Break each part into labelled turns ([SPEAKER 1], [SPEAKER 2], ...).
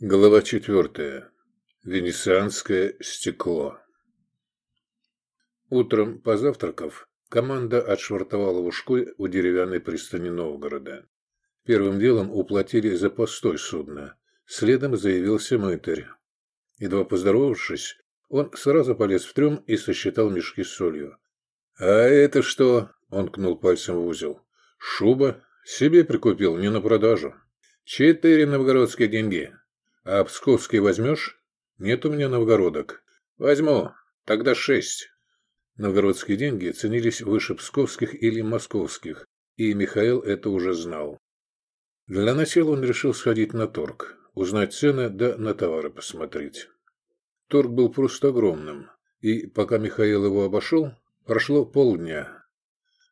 [SPEAKER 1] Глава четвертая. Венецианское стекло. Утром, позавтракав, команда отшвартовала ушкой у деревянной пристани Новгорода. Первым делом уплатили за постой судна. Следом заявился мытарь. Едва поздоровавшись, он сразу полез в трюм и сосчитал мешки с солью. «А это что?» – он кнул пальцем в узел. «Шуба. Себе прикупил, не на продажу. Четыре новгородские деньги. А Псковский возьмешь? Нет у меня новгородок. Возьму. Тогда шесть. Новгородские деньги ценились выше псковских или московских, и Михаил это уже знал. Для начала он решил сходить на торг, узнать цены, да на товары посмотреть. Торг был просто огромным, и пока Михаил его обошел, прошло полдня.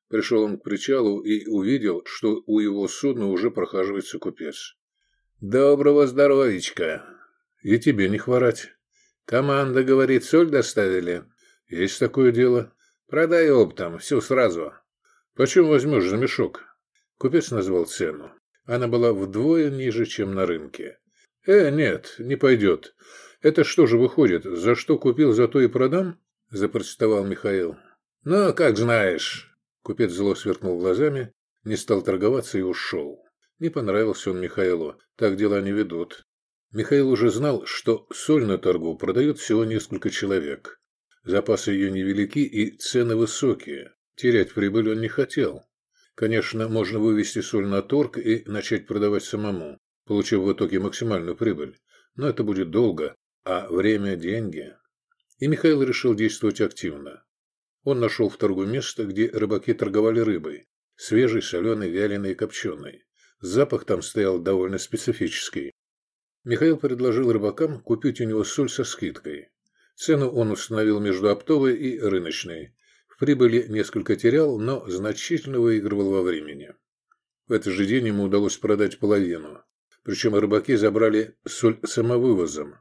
[SPEAKER 1] Пришел он к причалу и увидел, что у его судна уже прохаживается купец. «Доброго здоровичка!» «И тебе не хворать!» «Команда, говорит, соль доставили?» «Есть такое дело. Продай оптом, всю сразу». «Почем возьмешь за мешок?» Купец назвал цену. Она была вдвое ниже, чем на рынке. «Э, нет, не пойдет. Это что же выходит, за что купил, за то и продам?» запротестовал Михаил. «Ну, как знаешь». Купец зло сверкнул глазами, не стал торговаться и ушел. Не понравился он Михаилу. Так дела не ведут. Михаил уже знал, что соль на торгу продает всего несколько человек. Запасы ее невелики и цены высокие. Терять прибыль он не хотел. Конечно, можно вывести соль на торг и начать продавать самому, получив в итоге максимальную прибыль. Но это будет долго, а время – деньги. И Михаил решил действовать активно. Он нашел в торгу место, где рыбаки торговали рыбой. Свежей, соленой, вяленой и копченой. Запах там стоял довольно специфический. Михаил предложил рыбакам купить у него соль со скидкой. Цену он установил между оптовой и рыночной. В прибыли несколько терял, но значительно выигрывал во времени. В этот же день ему удалось продать половину. Причем рыбаки забрали соль самовывозом.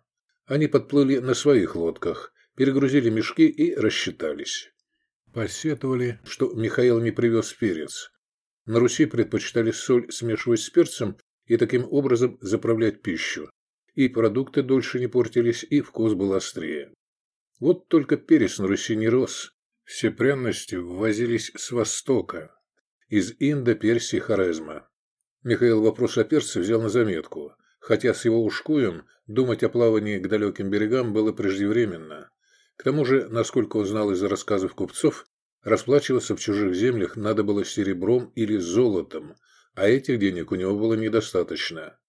[SPEAKER 1] Они подплыли на своих лодках, перегрузили мешки и рассчитались. Посетовали, что Михаил не привез перец. На Руси предпочитали соль смешивать с перцем и таким образом заправлять пищу. И продукты дольше не портились, и вкус был острее. Вот только перец на Руси не рос. Все пряности ввозились с Востока, из Инда, Персии, Хорезма. Михаил вопрос о перце взял на заметку, хотя с его ушкуем думать о плавании к далеким берегам было преждевременно. К тому же, насколько он знал из рассказов купцов, Расплачиваться в чужих землях надо было серебром или золотом, а этих денег у него было недостаточно.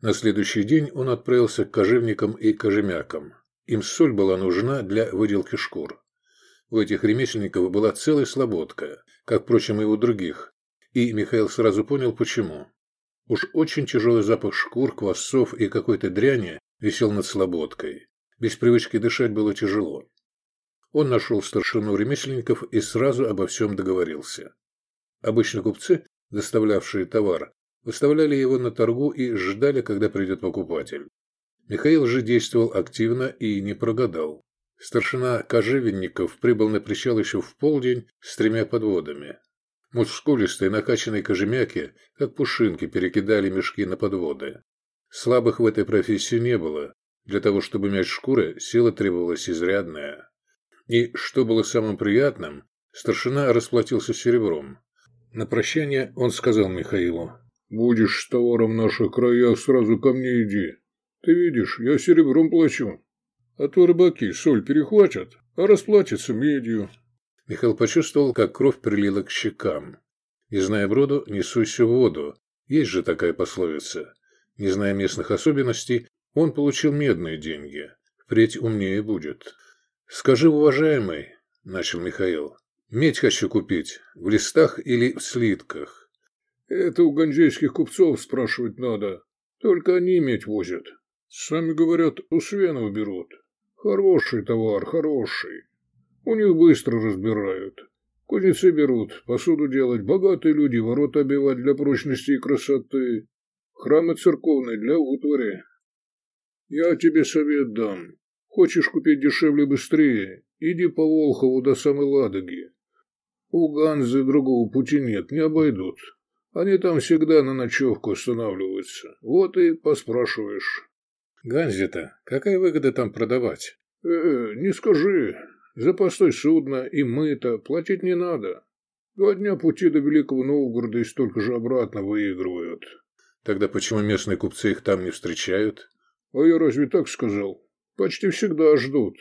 [SPEAKER 1] На следующий день он отправился к кожевникам и кожемякам. Им соль была нужна для выделки шкур. У этих ремесленников была целая слободка, как, впрочем, и у других. И Михаил сразу понял, почему. Уж очень тяжелый запах шкур, квасцов и какой-то дряни висел над слободкой. Без привычки дышать было тяжело. Он нашел старшину ремесленников и сразу обо всем договорился. Обычно купцы, доставлявшие товар, выставляли его на торгу и ждали, когда придет покупатель. Михаил же действовал активно и не прогадал. Старшина кожевенников прибыл на причал еще в полдень с тремя подводами. Мускулистые накачанные кожемяки, как пушинки, перекидали мешки на подводы. Слабых в этой профессии не было. Для того, чтобы мять шкуры, сила требовалась изрядная. И, что было самым приятным, старшина расплатился серебром. На прощание он сказал Михаилу. «Будешь с товаром наших краях, сразу ко мне иди. Ты видишь, я серебром плачу. А то рыбаки соль перехватят, а расплатятся медью». Михаил почувствовал, как кровь прилила к щекам. «Не зная броду, несуйся в воду». Есть же такая пословица. Не зная местных особенностей, он получил медные деньги. Впредь умнее будет. «Скажи, уважаемый», – начал Михаил, – «медь хочу купить, в листах или в слитках». «Это у ганджейских купцов спрашивать надо. Только они медь возят. Сами говорят, у свенов берут. Хороший товар, хороший. У них быстро разбирают. Кузнецы берут, посуду делать, богатые люди ворота обивать для прочности и красоты, храмы церковные для утвари. Я тебе совет дам. Хочешь купить дешевле и быстрее? Иди по Волхову до самой Ладоги. У Ганзы другого пути нет, не обойдут. Они там всегда на ночевку останавливаются. Вот и поспрашиваешь. Ганзе-то какая выгода там продавать?
[SPEAKER 2] Э, -э не скажи. За постой судна и мыто платить не надо. Два дня пути до Великого Новгорода и столько же обратно выигрывают.
[SPEAKER 1] Тогда почему местные купцы их там не встречают?
[SPEAKER 2] А я разве так сказал? Почти всегда ждут.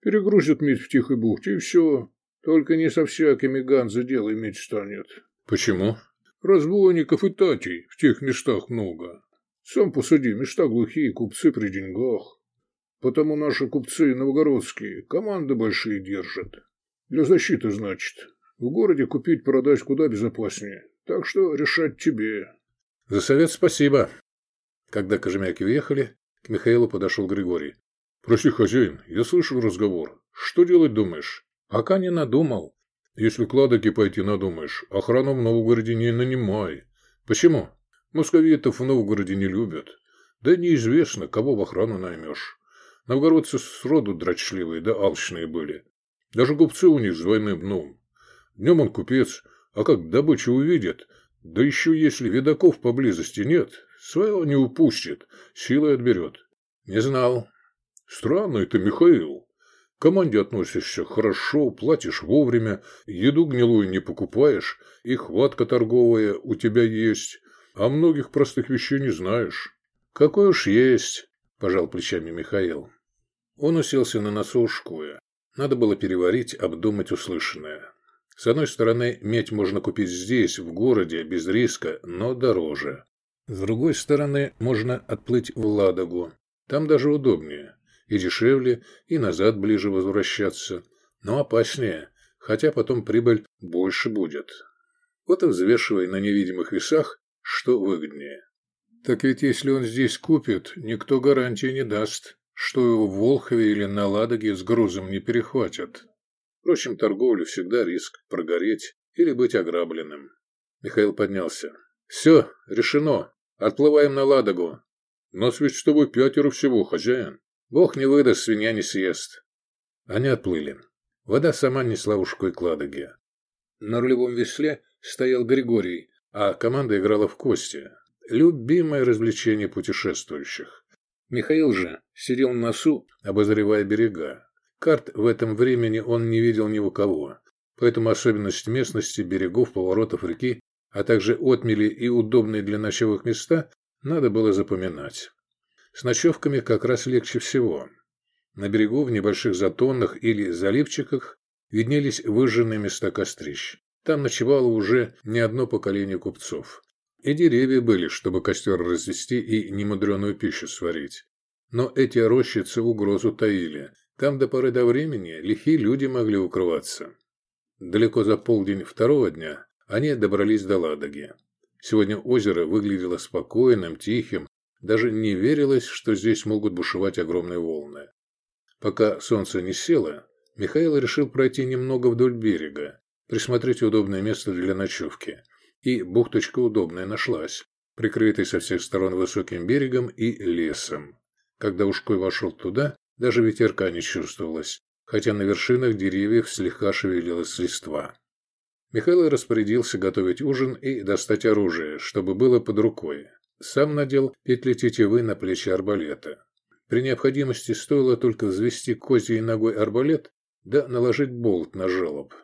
[SPEAKER 2] Перегрузят медь в Тихой бухте и все. Только не со всякими Ганза дело иметь станет.
[SPEAKER 1] Почему?
[SPEAKER 2] Разбойников и татей в тех местах много. Сам посуди, места глухие, купцы при деньгах. Потому наши купцы новгородские команды большие держат. Для защиты, значит. В городе купить, продать куда безопаснее. Так что решать тебе.
[SPEAKER 1] За совет спасибо. Когда кожемяки уехали, к Михаилу подошел Григорий. Прости, хозяин, я слышал разговор. Что делать думаешь? Пока не надумал. Если к Ладоге пойти надумаешь, охрану в Новгороде не нанимай. Почему? Московитов в Новгороде не любят. Да неизвестно, кого в охрану наймешь. Новгородцы сроду дрочливые да алчные были. Даже купцы у них с двойным дном. Днем он купец, а как добычу увидит, да еще если видаков поблизости нет, своего не упустит, силой отберет. Не знал. Странно это, Михаил. К команде относишься хорошо, платишь вовремя, еду гнилую не покупаешь, и хватка торговая у тебя есть, а многих простых вещей не знаешь. Какой уж есть, пожал плечами Михаил. Он уселся на носу ушкуя. Надо было переварить, обдумать услышанное. С одной стороны, медь можно купить здесь, в городе, без риска, но дороже. С другой стороны, можно отплыть в Ладогу. Там даже удобнее. И дешевле, и назад ближе возвращаться. Но опаснее, хотя потом прибыль больше будет. Вот и взвешивай на невидимых весах, что выгоднее. Так ведь если он здесь купит, никто гарантии не даст, что его в Волхове или на Ладоге с грузом не перехватят. Впрочем, торговлю всегда риск прогореть или быть ограбленным. Михаил поднялся. «Все, решено. Отплываем на Ладогу. Нас ведь с тобой пятеро всего, хозяин. Бог не выдаст, свинья не съест». Они отплыли. Вода сама несла ушкой к Ладоге. На рулевом весле стоял Григорий, а команда играла в кости. Любимое развлечение путешествующих. Михаил же сидел на носу, обозревая берега. Карт в этом времени он не видел ни у кого, поэтому особенность местности, берегов, поворотов реки, а также отмели и удобные для ночевых места надо было запоминать. С ночевками как раз легче всего. На берегу в небольших затонах или заливчиках виднелись выжженные места кострищ. Там ночевало уже не одно поколение купцов. И деревья были, чтобы костер развести и немудреную пищу сварить. Но эти рощицы угрозу таили. Там до поры до времени лихие люди могли укрываться. Далеко за полдень второго дня они добрались до Ладоги. Сегодня озеро выглядело спокойным, тихим, даже не верилось, что здесь могут бушевать огромные волны. Пока солнце не село, Михаил решил пройти немного вдоль берега, присмотреть удобное место для ночевки. И бухточка удобная нашлась, прикрытой со всех сторон высоким берегом и лесом. Когда Ушкой вошел туда, даже ветерка не чувствовалось, хотя на вершинах деревьев слегка шевелилась листва. Михаил распорядился готовить ужин и достать оружие, чтобы было под рукой. Сам надел петли тетивы на плечи арбалета. При необходимости стоило только взвести козьей ногой арбалет, да наложить болт на желоб.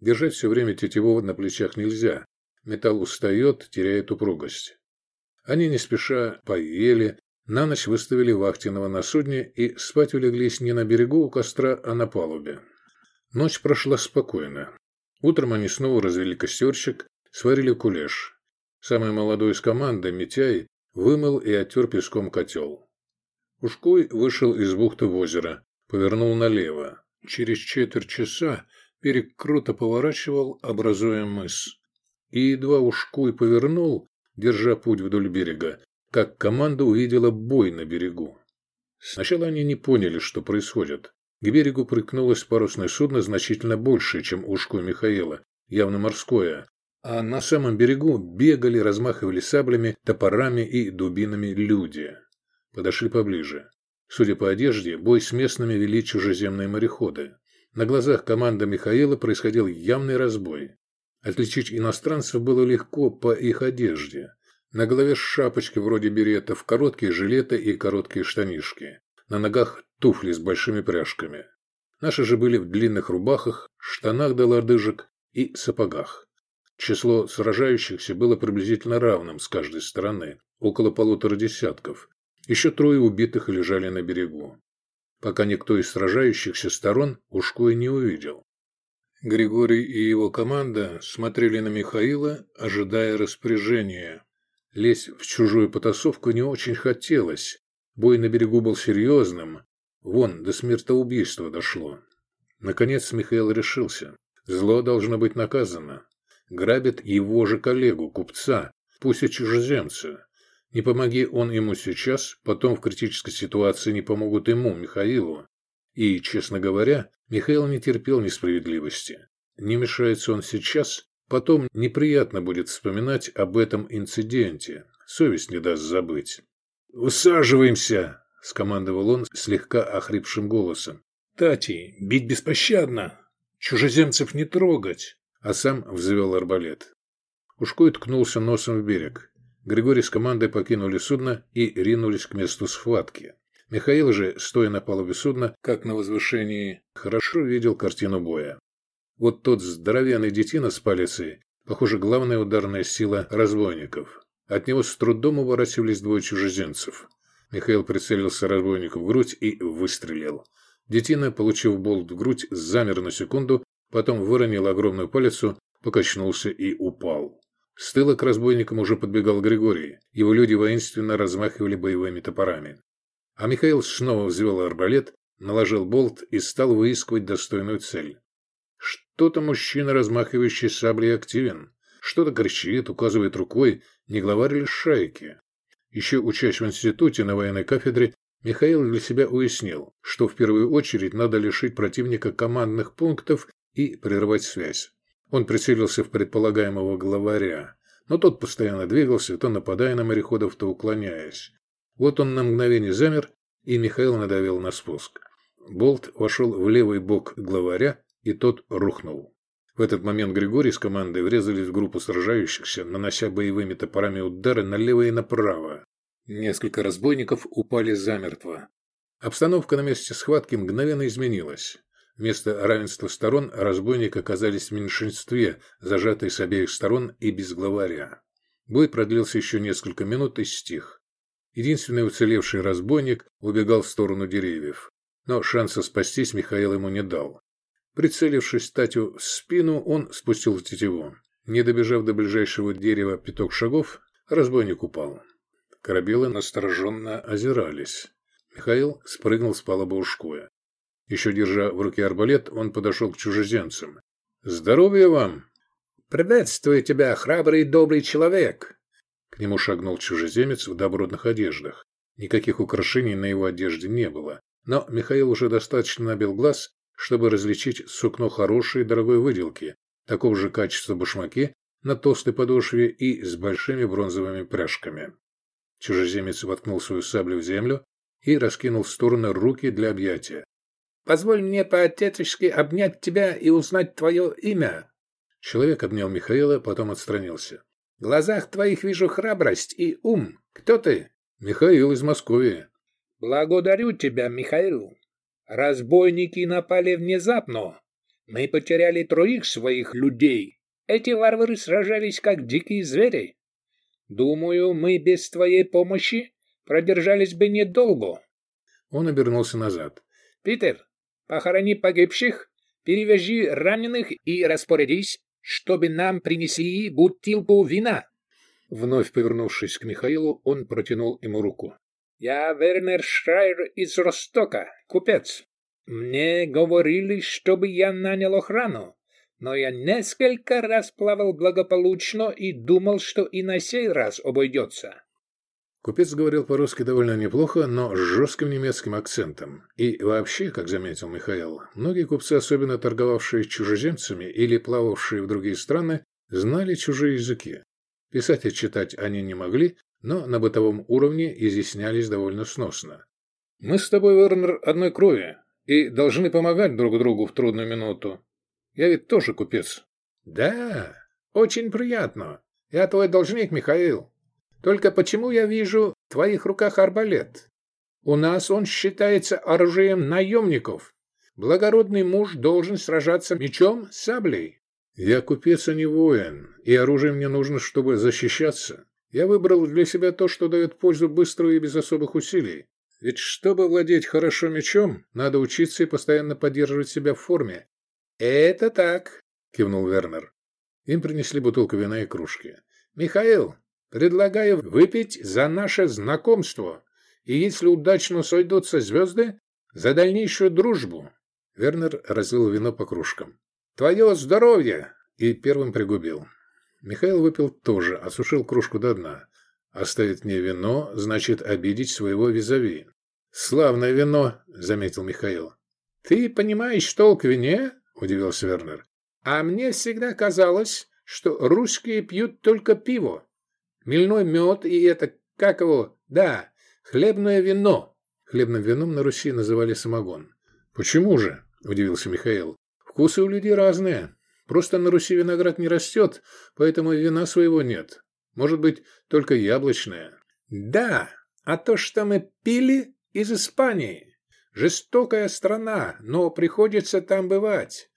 [SPEAKER 1] Держать все время тетиву на плечах нельзя. Металл устает, теряет упругость. Они не спеша поели, на ночь выставили вахтенного на судне и спать улеглись не на берегу у костра, а на палубе. Ночь прошла спокойно. Утром они снова развели костерчик, сварили кулеш. Самый молодой из команды, Митяй, вымыл и оттер песком котел. Ушкой вышел из бухты в озеро, повернул налево. Через четверть часа берег круто поворачивал, образуя мыс. И едва Ушкуй повернул, держа путь вдоль берега, как команда увидела бой на берегу. Сначала они не поняли, что происходит. К берегу прыгнулось парусное судно значительно большее, чем ушко Михаила, явно морское, а на самом берегу бегали, размахивали саблями, топорами и дубинами люди. Подошли поближе. Судя по одежде, бой с местными вели чужеземные мореходы. На глазах команды Михаила происходил явный разбой. Отличить иностранцев было легко по их одежде. На голове шапочки вроде беретов, короткие жилеты и короткие штанишки. На ногах туфли с большими пряжками. Наши же были в длинных рубахах, штанах до лодыжек и сапогах. Число сражающихся было приблизительно равным с каждой стороны, около полутора десятков. Еще трое убитых лежали на берегу. Пока никто из сражающихся сторон Ушкуя не увидел. Григорий и его команда смотрели на Михаила, ожидая распоряжения. Лезть в чужую потасовку не очень хотелось. Бой на берегу был серьезным. Вон, до смертоубийства дошло. Наконец Михаил решился. Зло должно быть наказано. Грабит его же коллегу, купца, пусть и чужеземца. Не помоги он ему сейчас, потом в критической ситуации не помогут ему, Михаилу. И, честно говоря, Михаил не терпел несправедливости. Не мешается он сейчас, потом неприятно будет вспоминать об этом инциденте. Совесть не даст забыть. «Усаживаемся!» – скомандовал он слегка охрипшим голосом. «Тати, бить беспощадно! Чужеземцев не трогать!» А сам взвел арбалет. Ушкой ткнулся носом в берег. Григорий с командой покинули судно и ринулись к месту схватки. Михаил же, стоя на палубе судна, как на возвышении, хорошо видел картину боя. Вот тот здоровенный детина с палицей, похоже, главная ударная сила разбойников. От него с трудом уворачивались двое чужеземцев. Михаил прицелился разбойнику в грудь и выстрелил. Детина, получив болт в грудь, замер на секунду, потом выронил огромную палицу, покачнулся и упал. С тыла к разбойникам уже подбегал Григорий. Его люди воинственно размахивали боевыми топорами. А Михаил снова взвел арбалет, наложил болт и стал выискивать достойную цель. Что-то мужчина, размахивающий саблей, активен. Что-то кричит, указывает рукой, не главарь ли шайки. Еще учась в институте на военной кафедре, Михаил для себя уяснил, что в первую очередь надо лишить противника командных пунктов и прервать связь. Он прицелился в предполагаемого главаря, но тот постоянно двигался, то нападая на мореходов, то уклоняясь. Вот он на мгновение замер, и Михаил надавил на спуск. Болт вошел в левый бок главаря, и тот рухнул. В этот момент Григорий с командой врезались в группу сражающихся, нанося боевыми топорами удары налево и направо. Несколько разбойников упали замертво. Обстановка на месте схватки мгновенно изменилась. Вместо равенства сторон разбойники оказались в меньшинстве, зажатые с обеих сторон и без главаря. Бой продлился еще несколько минут и стих. Единственный уцелевший разбойник убегал в сторону деревьев. Но шанса спастись Михаил ему не дал. Прицелившись Татю в спину, он спустил тетиву. Не добежав до ближайшего дерева пяток шагов, разбойник упал. Корабелы настороженно озирались. Михаил спрыгнул с палубы ушкуя. Еще держа в руке арбалет, он подошел к чужеземцам. «Здоровья вам!»
[SPEAKER 3] «Приветствую тебя, храбрый и добрый человек!»
[SPEAKER 1] К нему шагнул чужеземец в добротных одеждах. Никаких украшений на его одежде не было, но Михаил уже достаточно набил глаз, чтобы различить сукно хорошей и дорогой выделки, такого же качества башмаки на толстой подошве и с большими бронзовыми пряжками. Чужеземец воткнул свою саблю в землю и раскинул в стороны руки для объятия.
[SPEAKER 3] «Позволь мне по-отечески обнять тебя и узнать твое имя».
[SPEAKER 1] Человек обнял Михаила, потом отстранился.
[SPEAKER 3] В глазах твоих вижу храбрость и ум. Кто ты?
[SPEAKER 1] Михаил из Москвы.
[SPEAKER 3] Благодарю тебя, Михаил. Разбойники напали внезапно. Мы потеряли троих своих людей. Эти варвары сражались, как дикие звери. Думаю, мы без твоей помощи продержались бы недолго.
[SPEAKER 1] Он обернулся назад.
[SPEAKER 3] Питер, похорони погибших, перевяжи раненых и распорядись, чтобы нам принесли бутылку вина.
[SPEAKER 1] Вновь повернувшись к Михаилу, он протянул ему руку.
[SPEAKER 3] «Я Вернер Шрайер из Ростока, купец. Мне говорили, чтобы я нанял охрану, но я несколько раз плавал благополучно и думал, что и на сей раз обойдется.
[SPEAKER 1] Купец говорил по-русски довольно неплохо, но с жестким немецким акцентом. И вообще, как заметил Михаил, многие купцы, особенно торговавшие чужеземцами или плававшие в другие страны, знали чужие языки. Писать и читать они не могли, но на бытовом уровне изъяснялись довольно сносно. «Мы с тобой, Вернер, одной крови и должны помогать друг другу в трудную минуту. Я ведь тоже купец».
[SPEAKER 3] «Да, очень приятно. Я твой должник, Михаил. Только почему я вижу в твоих руках арбалет? У нас он считается оружием наемников. Благородный муж должен сражаться мечом, саблей.
[SPEAKER 1] Я купец, а не воин, и оружие мне нужно, чтобы защищаться. Я выбрал для себя то, что дает пользу быстро и без особых усилий. Ведь чтобы владеть хорошо мечом, надо учиться и постоянно поддерживать себя в форме.
[SPEAKER 3] «Это так», —
[SPEAKER 1] кивнул Вернер. Им принесли бутылку вина и кружки.
[SPEAKER 3] «Михаил, предлагаю выпить за наше знакомство, и если удачно сойдутся звезды, за дальнейшую дружбу».
[SPEAKER 1] Вернер разлил вино по кружкам.
[SPEAKER 3] «Твое здоровье!»
[SPEAKER 1] И первым пригубил. Михаил выпил тоже, осушил кружку до дна. Оставить мне вино, значит обидеть своего визави. «Славное вино», — заметил Михаил.
[SPEAKER 3] «Ты понимаешь толк в вине?» — удивился Вернер. «А мне всегда казалось, что русские пьют только пиво. Мельной мед и это, как его, да, хлебное вино».
[SPEAKER 1] Хлебным вином на Руси называли самогон. «Почему же?» – удивился Михаил. «Вкусы у людей разные. Просто на Руси виноград не растет, поэтому вина своего нет. Может быть, только яблочное».
[SPEAKER 3] «Да, а то, что мы пили из Испании. Жестокая страна, но приходится там бывать.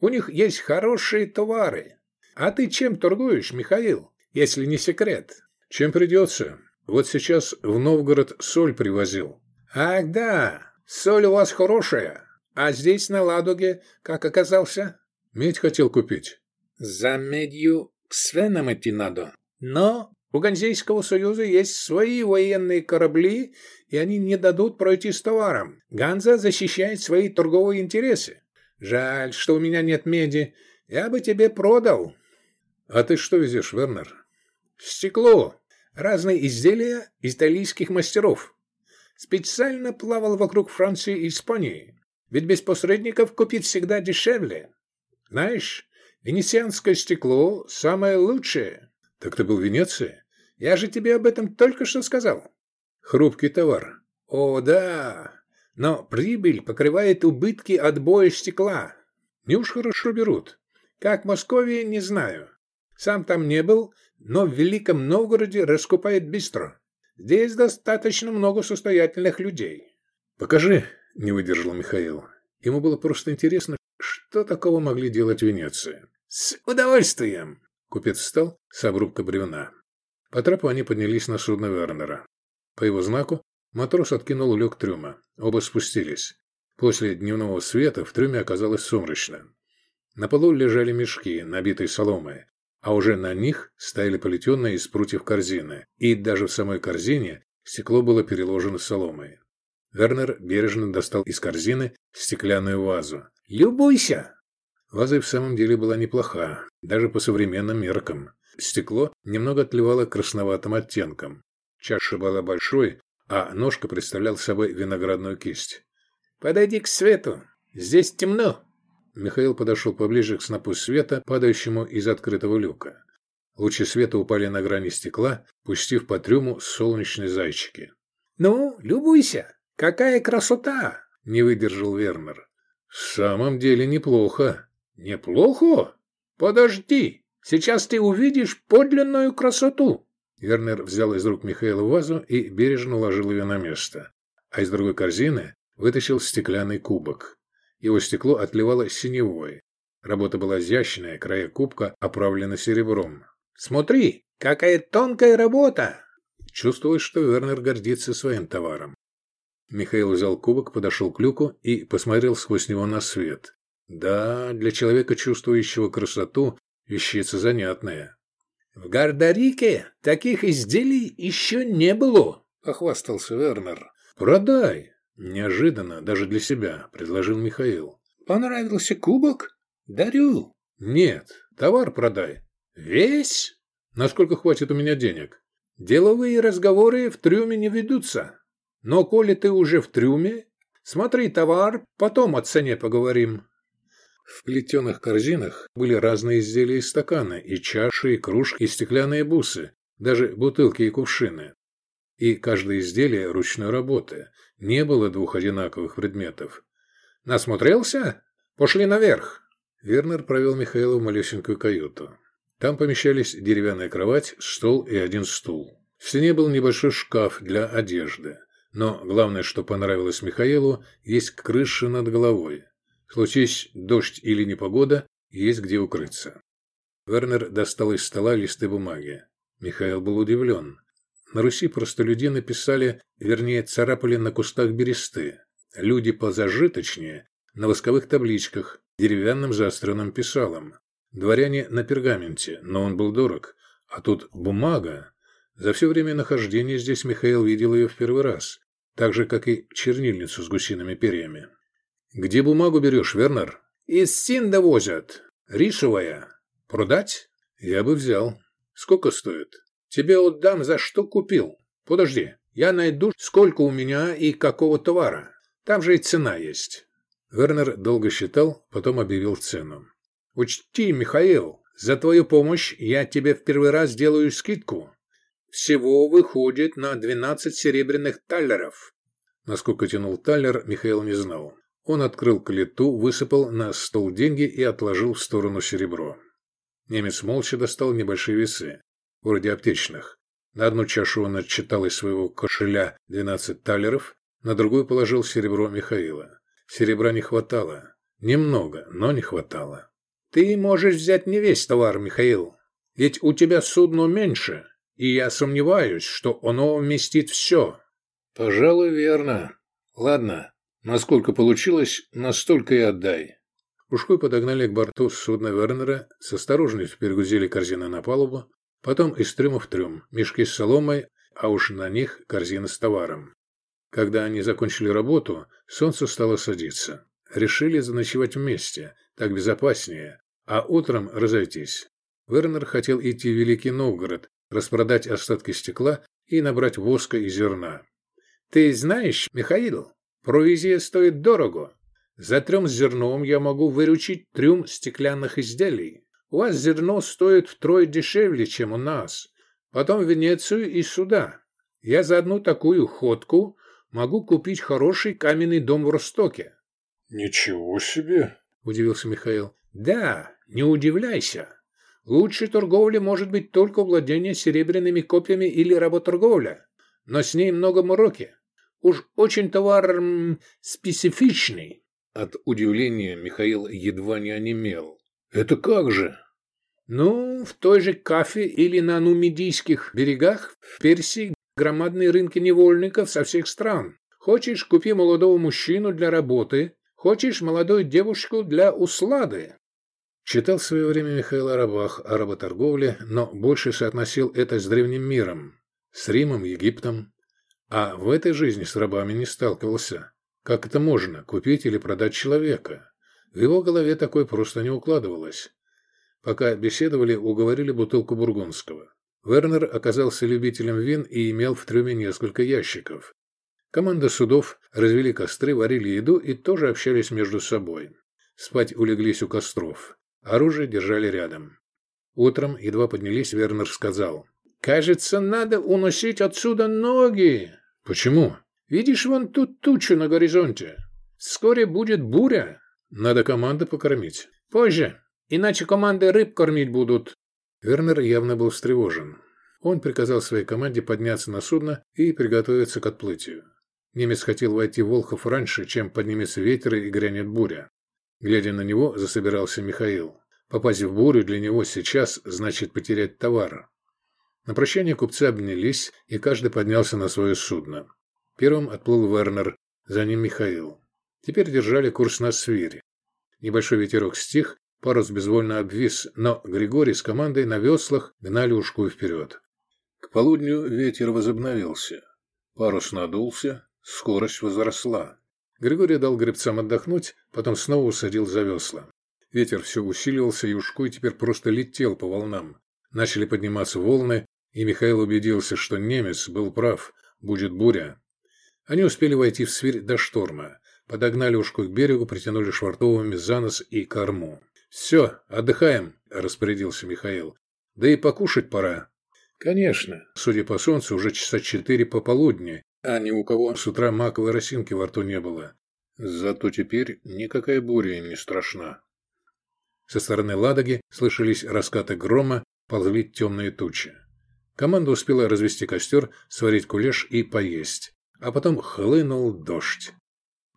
[SPEAKER 3] У них есть хорошие товары. А ты чем торгуешь, Михаил, если не секрет?»
[SPEAKER 1] «Чем придется. Вот сейчас в Новгород соль привозил».
[SPEAKER 3] «Ах да, соль у вас хорошая. А здесь, на Ладоге, как оказался?»
[SPEAKER 1] «Медь хотел купить».
[SPEAKER 3] «За медью к свенам идти надо. Но у Ганзейского союза есть свои военные корабли, и они не дадут пройти с товаром. Ганза защищает свои торговые интересы. Жаль, что у меня нет меди. Я бы тебе продал».
[SPEAKER 1] «А ты что везешь, Вернер?»
[SPEAKER 3] «Стекло. Разные изделия итальянских мастеров. Специально плавал вокруг Франции и Испании. Ведь без посредников купить всегда дешевле. Знаешь, венецианское стекло самое лучшее.
[SPEAKER 1] Так ты был в Венеции?
[SPEAKER 3] Я же тебе об этом только что сказал.
[SPEAKER 1] Хрупкий товар.
[SPEAKER 3] О, да. Но прибыль покрывает убытки от боя стекла.
[SPEAKER 1] Не уж хорошо берут.
[SPEAKER 3] Как в Москве, не знаю. Сам там не был, но в Великом Новгороде раскупает быстро. Здесь достаточно много состоятельных людей.
[SPEAKER 1] Покажи, не выдержал Михаил. Ему было просто интересно, что такого могли делать в Венеции.
[SPEAKER 3] С удовольствием.
[SPEAKER 1] Купец встал с обрубка бревна. По трапу они поднялись на судно Вернера. По его знаку матрос откинул люк трюма. Оба спустились. После дневного света в трюме оказалось сумрачно. На полу лежали мешки, набитые соломой, а уже на них стояли плетеные из прутьев корзины, и даже в самой корзине стекло было переложено соломой. Вернер бережно достал из корзины стеклянную вазу.
[SPEAKER 3] «Любуйся!»
[SPEAKER 1] Ваза в самом деле была неплоха, даже по современным меркам. Стекло немного отливало красноватым оттенком. Чаша была большой, а ножка представлял собой виноградную кисть.
[SPEAKER 3] «Подойди к свету. Здесь темно».
[SPEAKER 1] Михаил подошел поближе к снопу света, падающему из открытого люка. Лучи света упали на грани стекла, пустив по трюму солнечные зайчики.
[SPEAKER 3] «Ну, любуйся!» «Какая красота!» — не выдержал Вернер.
[SPEAKER 1] «В самом деле неплохо».
[SPEAKER 3] «Неплохо? Подожди, сейчас ты увидишь подлинную красоту!»
[SPEAKER 1] Вернер взял из рук Михаила вазу и бережно уложил ее на место, а из другой корзины вытащил стеклянный кубок. Его стекло отливало синевой. Работа была изящная, края кубка оправлены серебром.
[SPEAKER 3] «Смотри, какая тонкая работа!»
[SPEAKER 1] Чувствовалось, что Вернер гордится своим товаром. Михаил взял кубок, подошел к люку и посмотрел сквозь него на свет. Да, для человека, чувствующего красоту, вещица занятная.
[SPEAKER 3] «В Гардарике таких изделий еще не было», —
[SPEAKER 1] похвастался Вернер. «Продай!» — неожиданно, даже для себя, предложил Михаил.
[SPEAKER 3] «Понравился кубок? Дарю».
[SPEAKER 1] «Нет, товар продай».
[SPEAKER 3] «Весь?»
[SPEAKER 1] «Насколько хватит у меня денег?»
[SPEAKER 3] «Деловые разговоры в трюме не ведутся. Но коли ты уже в трюме, смотри товар, потом о цене поговорим.
[SPEAKER 1] В плетеных корзинах были разные изделия и стаканы, и чаши, и кружки, и стеклянные бусы, даже бутылки и кувшины. И каждое изделие ручной работы. Не было двух одинаковых предметов.
[SPEAKER 3] «Насмотрелся? Пошли наверх!»
[SPEAKER 1] Вернер провел Михаила в малюсенькую каюту. Там помещались деревянная кровать, стол и один стул. В стене был небольшой шкаф для одежды. Но главное, что понравилось Михаилу, есть крыша над головой. Случись дождь или непогода, есть где укрыться. Вернер достал из стола листы бумаги. Михаил был удивлен. На Руси простолюдины писали, вернее, царапали на кустах бересты. Люди позажиточнее на восковых табличках, деревянным заостренным писалом. Дворяне на пергаменте, но он был дорог. А тут бумага. За все время нахождения здесь Михаил видел ее в первый раз, так же, как и чернильницу с гусиными перьями. «Где бумагу берешь, Вернер?» «Из Синда возят. Рисовая. Продать?» «Я бы взял. Сколько стоит?» «Тебе отдам, за что купил. Подожди, я найду, сколько у меня и какого товара. Там же и цена есть». Вернер долго считал, потом объявил цену. «Учти, Михаил, за твою помощь я тебе в первый раз делаю скидку. Всего выходит на 12 серебряных таллеров». Насколько тянул таллер, Михаил не знал. Он открыл клету, высыпал на стол деньги и отложил в сторону серебро. Немец молча достал небольшие весы, вроде аптечных. На одну чашу он отчитал из своего кошеля 12 талеров, на другую положил серебро Михаила. Серебра не хватало. Немного, но не хватало. «Ты можешь взять не весь товар, Михаил. Ведь у тебя судно меньше, и я сомневаюсь, что оно вместит все». «Пожалуй, верно. Ладно, насколько получилось, настолько и отдай». Ушкой подогнали к борту судна Вернера, с осторожностью перегрузили корзины на палубу, потом из трюма в трюм, мешки с соломой, а уж на них корзины с товаром. Когда они закончили работу, солнце стало садиться. Решили заночевать вместе, так безопаснее, а утром разойтись. Вернер хотел идти в Великий Новгород, распродать остатки стекла и набрать воска и зерна. «Ты знаешь, Михаил, провизия стоит дорого. За трем зерном я могу выручить трюм стеклянных изделий. У вас зерно стоит втрое дешевле, чем у нас. Потом в Венецию и сюда. Я за одну такую ходку могу купить хороший каменный дом в Ростоке».
[SPEAKER 2] «Ничего себе!»
[SPEAKER 1] – удивился Михаил. «Да, не удивляйся. Лучшей торговли может быть только владение серебряными копьями или работорговля, но с ней много мороки. Уж очень товар м, специфичный». От удивления Михаил едва не онемел. «Это как же?» «Ну, в той же Кафе или на нумидийских берегах в Персии громадные рынки невольников со всех стран. Хочешь, купи молодого мужчину для работы, хочешь, молодую девушку для услады. Читал в свое время Михаил Арабах о работорговле, но больше соотносил это с древним миром, с Римом, Египтом. А в этой жизни с рабами не сталкивался. Как это можно, купить или продать человека? В его голове такое просто не укладывалось. Пока беседовали, уговорили бутылку бургундского. Вернер оказался любителем вин и имел в трюме несколько ящиков. Команда судов развели костры, варили еду и тоже общались между собой. Спать улеглись у костров. Оружие держали рядом. Утром, едва поднялись, Вернер сказал. «Кажется, надо уносить отсюда ноги». «Почему?» «Видишь вон тут тучу на горизонте? Вскоре будет буря. Надо команды покормить». «Позже. Иначе команды рыб кормить будут. Вернер явно был встревожен. Он приказал своей команде подняться на судно и приготовиться к отплытию. Немец хотел войти в Волхов раньше, чем поднимется ветер и грянет буря. Глядя на него, засобирался Михаил. Попасть в бурю для него сейчас значит потерять товар. На прощание купцы обнялись, и каждый поднялся на свое судно. Первым отплыл Вернер, за ним Михаил. Теперь держали курс на Свире. Небольшой ветерок стих, Парус безвольно обвис, но Григорий с командой на веслах гнали ушку вперед. К полудню ветер возобновился. Парус надулся, скорость возросла. Григорий дал гребцам отдохнуть, потом снова усадил за весла. Ветер все усиливался, и ушкуй теперь просто летел по волнам. Начали подниматься волны, и Михаил убедился, что немец был прав, будет буря. Они успели войти в свирь до шторма. Подогнали ушку к берегу, притянули швартовыми за нос и корму. «Все, отдыхаем», – распорядился Михаил. «Да и покушать пора». «Конечно. Судя по солнцу, уже часа четыре пополудни, а ни у кого с утра маковой росинки во рту не было. Зато теперь никакая буря им не страшна». Со стороны Ладоги слышались раскаты грома, ползли темные тучи. Команда успела развести костер, сварить кулеш и поесть. А потом хлынул дождь.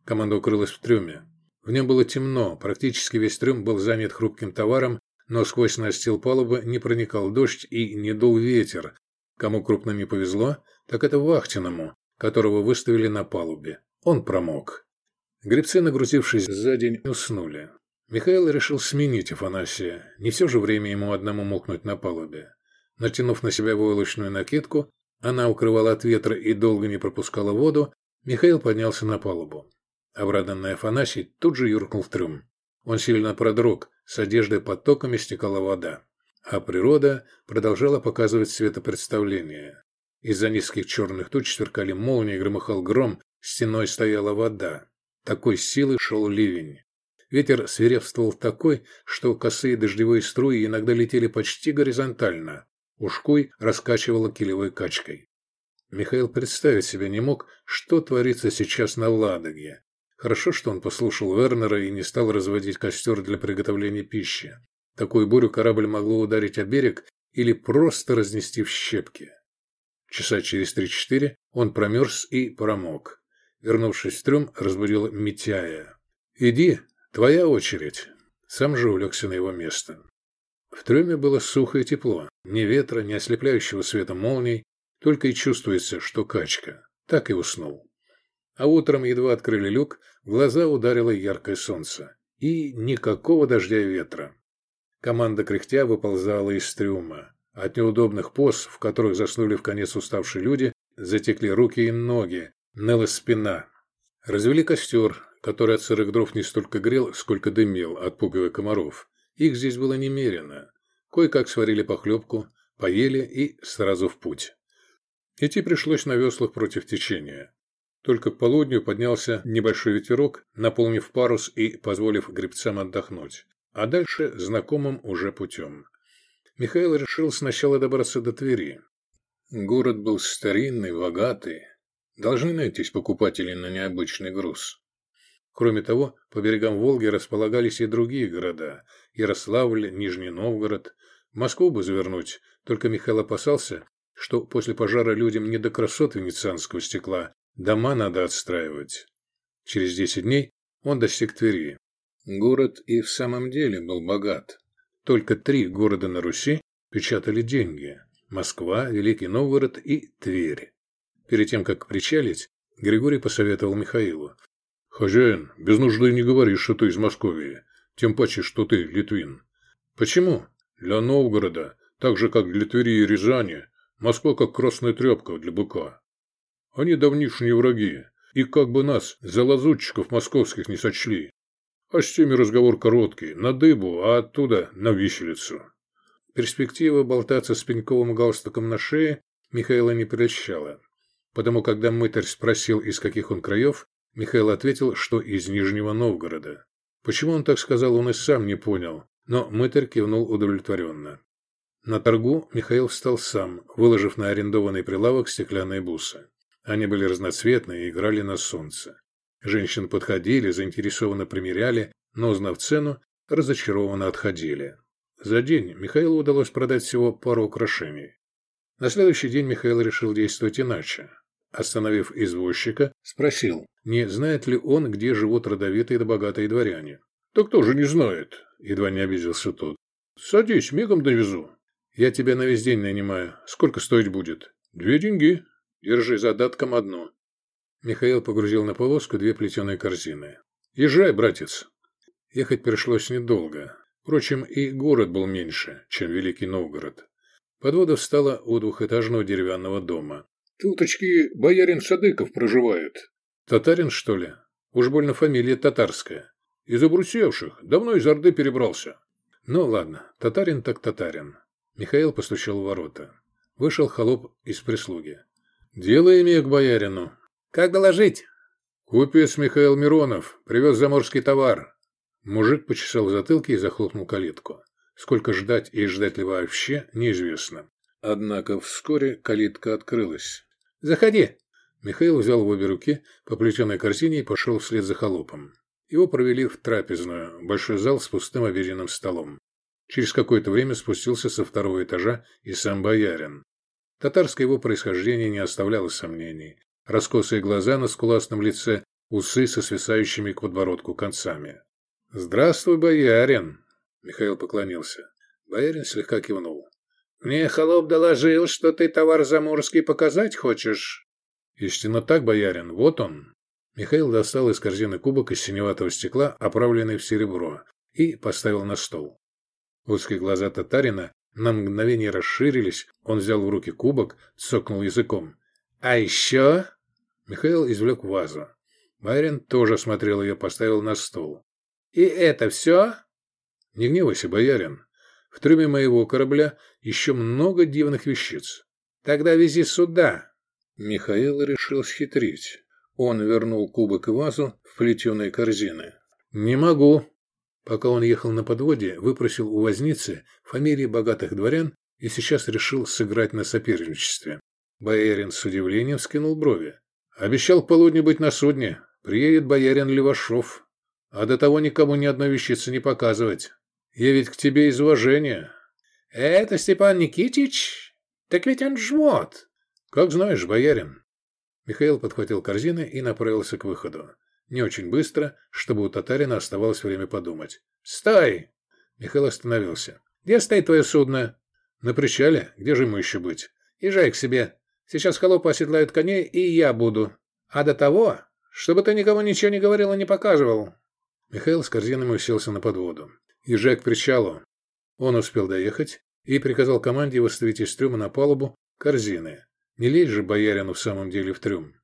[SPEAKER 1] Команда укрылась в трюме. В нем было темно, практически весь трюм был занят хрупким товаром, но сквозь настил палубы не проникал дождь и не дул ветер. Кому крупно не повезло, так это Вахтиному, которого выставили на палубе. Он промок. Гребцы, нагрузившись за день, уснули. Михаил решил сменить Афанасия. Не все же время ему одному мокнуть на палубе. Натянув на себя войлочную накидку, она укрывала от ветра и долго не пропускала воду, Михаил поднялся на палубу. Обраданный Афанасий тут же юркнул в трюм. Он сильно продрог, с одеждой потоками стекала вода. А природа продолжала показывать светопредставление. Из-за низких черных туч сверкали молнии, громыхал гром, стеной стояла вода. Такой силы шел ливень. Ветер свирепствовал такой, что косые дождевые струи иногда летели почти горизонтально. Ушкуй раскачивала килевой качкой. Михаил представить себе не мог, что творится сейчас на Ладоге. Хорошо, что он послушал Вернера и не стал разводить костер для приготовления пищи. Такую бурю корабль могло ударить о берег или просто разнести в щепки. Часа через три-четыре он промерз и промок. Вернувшись в трюм, разбудил Митяя. «Иди, твоя очередь». Сам же улегся на его место. В трюме было сухо и тепло. Ни ветра, ни ослепляющего света молний. Только и чувствуется, что качка. Так и уснул. А утром едва открыли люк, глаза ударило яркое солнце. И никакого дождя и ветра. Команда кряхтя выползала из трюма. От неудобных поз, в которых заснули в конец уставшие люди, затекли руки и ноги, ныла спина. Развели костер, который от сырых дров не столько грел, сколько дымел, отпугивая комаров. Их здесь было немерено. Кое-как сварили похлебку, поели и сразу в путь. Идти пришлось на веслах против течения. Только к полудню поднялся небольшой ветерок, наполнив парус и позволив гребцам отдохнуть. А дальше знакомым уже путем. Михаил решил сначала добраться до Твери. Город был старинный, богатый. Должны найтись покупатели на необычный груз. Кроме того, по берегам Волги располагались и другие города – Ярославль, Нижний Новгород. Москву бы завернуть, только Михаил опасался, что после пожара людям не до красот венецианского стекла, Дома надо отстраивать. Через десять дней он достиг Твери. Город и в самом деле был богат. Только три города на Руси печатали деньги – Москва, Великий Новгород и Тверь. Перед тем, как причалить, Григорий посоветовал Михаилу. «Хозяин, без нужды не говори, что ты из Московии, тем паче, что ты литвин. Почему? Для Новгорода, так же, как для Твери и Рязани, Москва как красная тряпка для быка. Они давнишние враги, и как бы нас, за лазутчиков московских, не сочли. А с теми разговор короткий, на дыбу, а оттуда на виселицу. Перспектива болтаться с пеньковым галстуком на шее Михаила не прельщала. Потому, когда мытарь спросил, из каких он краев, Михаил ответил, что из Нижнего Новгорода. Почему он так сказал, он и сам не понял, но мытарь кивнул удовлетворенно. На торгу Михаил встал сам, выложив на арендованный прилавок стеклянные бусы. Они были разноцветные и играли на солнце. Женщины подходили, заинтересованно примеряли, но, узнав цену, разочарованно отходили. За день Михаилу удалось продать всего пару украшений. На следующий день Михаил решил действовать иначе. Остановив извозчика, спросил, не знает ли он, где живут родовитые да богатые дворяне. «Да кто же не знает?» – едва не обиделся тот. «Садись, мигом довезу». «Я тебя на весь день нанимаю. Сколько стоить будет?» «Две деньги», Держи задатком одну. Михаил погрузил на повозку две плетеные корзины. Езжай, братец. Ехать пришлось недолго. Впрочем, и город был меньше, чем Великий Новгород. Подвода встала у двухэтажного деревянного дома.
[SPEAKER 2] «Туточки боярин Садыков проживает».
[SPEAKER 1] «Татарин, что ли? Уж больно фамилия татарская.
[SPEAKER 2] Из обрусевших. Давно из Орды перебрался».
[SPEAKER 1] «Ну ладно, татарин так татарин». Михаил постучал в ворота. Вышел холоп из прислуги. «Дело имею к боярину». «Как доложить?»
[SPEAKER 2] «Купец Михаил Миронов. Привез заморский товар».
[SPEAKER 1] Мужик почесал затылки и захлопнул калитку. Сколько ждать и ждать ли вообще, неизвестно. Однако вскоре калитка открылась. «Заходи!» Михаил взял в обе руки по плетеной корзине и пошел вслед за холопом. Его провели в трапезную, большой зал с пустым обеденным столом. Через какое-то время спустился со второго этажа и сам боярин. Татарское его происхождение не оставляло сомнений. Раскосые глаза на скуластном лице, усы со свисающими к подбородку концами. «Здравствуй, боярин!» Михаил поклонился. Боярин слегка кивнул. «Мне холоп доложил, что ты товар заморский показать хочешь?» «Истинно так, боярин, вот он». Михаил достал из корзины кубок из синеватого стекла, оправленный в серебро, и поставил на стол. Узкие глаза татарина на мгновение расширились, он взял в руки кубок, цокнул языком. «А еще?» Михаил извлек вазу. Байрин тоже смотрел ее, поставил на стол. «И это все?» «Не гневайся, боярин. В трюме моего корабля еще много дивных вещиц. Тогда вези сюда». Михаил решил схитрить. Он вернул кубок и вазу в плетеные корзины. «Не могу», Пока он ехал на подводе, выпросил у возницы фамилии богатых дворян и сейчас решил сыграть на соперничестве. Боярин с удивлением скинул брови. «Обещал к полудню быть на судне. Приедет боярин Левашов. А до того никому ни одной вещицы не показывать. Я ведь к тебе из уважения». «Это Степан Никитич? Так ведь он жмот». «Как знаешь, боярин». Михаил подхватил корзины и направился к выходу. Не очень быстро, чтобы у татарина оставалось время подумать. «Стой!» Михаил остановился. «Где стоит твое судно?» «На причале. Где же ему еще быть?» «Езжай к себе. Сейчас холопы оседлают коней, и я буду. А до того, чтобы ты никому ничего не говорил и не показывал». Михаил с корзинами уселся на подводу. «Езжай к причалу». Он успел доехать и приказал команде выставить из трюма на палубу корзины. Не лезь же боярину в самом деле в трюм.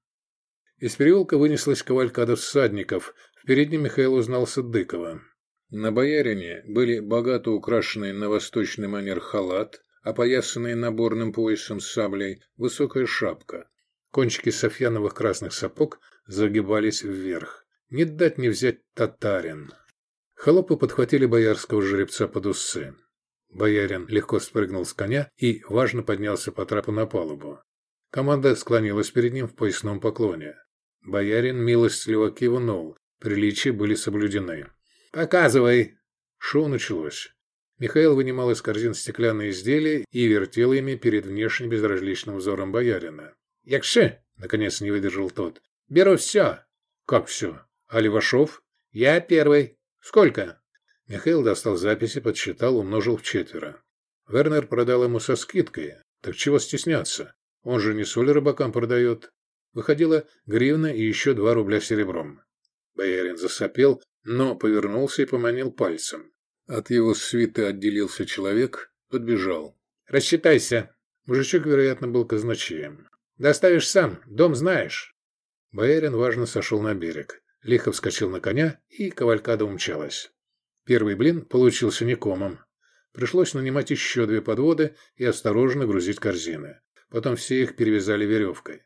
[SPEAKER 1] Из переулка вынеслась кавалькада всадников. В переднем Михаил узнал Садыкова. На боярине были богато украшенный на восточный манер халат, опоясанный наборным поясом саблей, высокая шапка. Кончики софьяновых красных сапог загибались вверх. Не дать не взять татарин. Холопы подхватили боярского жеребца под усы. Боярин легко спрыгнул с коня и, важно, поднялся по трапу на палубу. Команда склонилась перед ним в поясном поклоне. Боярин милостливо кивнул. Приличия были соблюдены. «Показывай!» Шоу началось. Михаил вынимал из корзин стеклянные изделия и вертел ими перед внешне безразличным взором боярина. «Якши!» — наконец не выдержал тот. «Беру все!» «Как все? А Левашов?» «Я первый. Сколько?» Михаил достал записи, подсчитал, умножил в четверо. Вернер продал ему со скидкой. Так чего стесняться? Он же не соль рыбакам продает. Выходила гривна и еще два рубля серебром. Боярин засопел, но повернулся и поманил пальцем. От его свиты отделился человек, подбежал. «Рассчитайся!» Мужичок, вероятно, был казначеем. «Доставишь сам, дом знаешь». Боярин важно сошел на берег, лихо вскочил на коня, и кавалькада умчалась. Первый блин получился некомом. Пришлось нанимать еще две подводы и осторожно грузить корзины. Потом все их перевязали веревкой.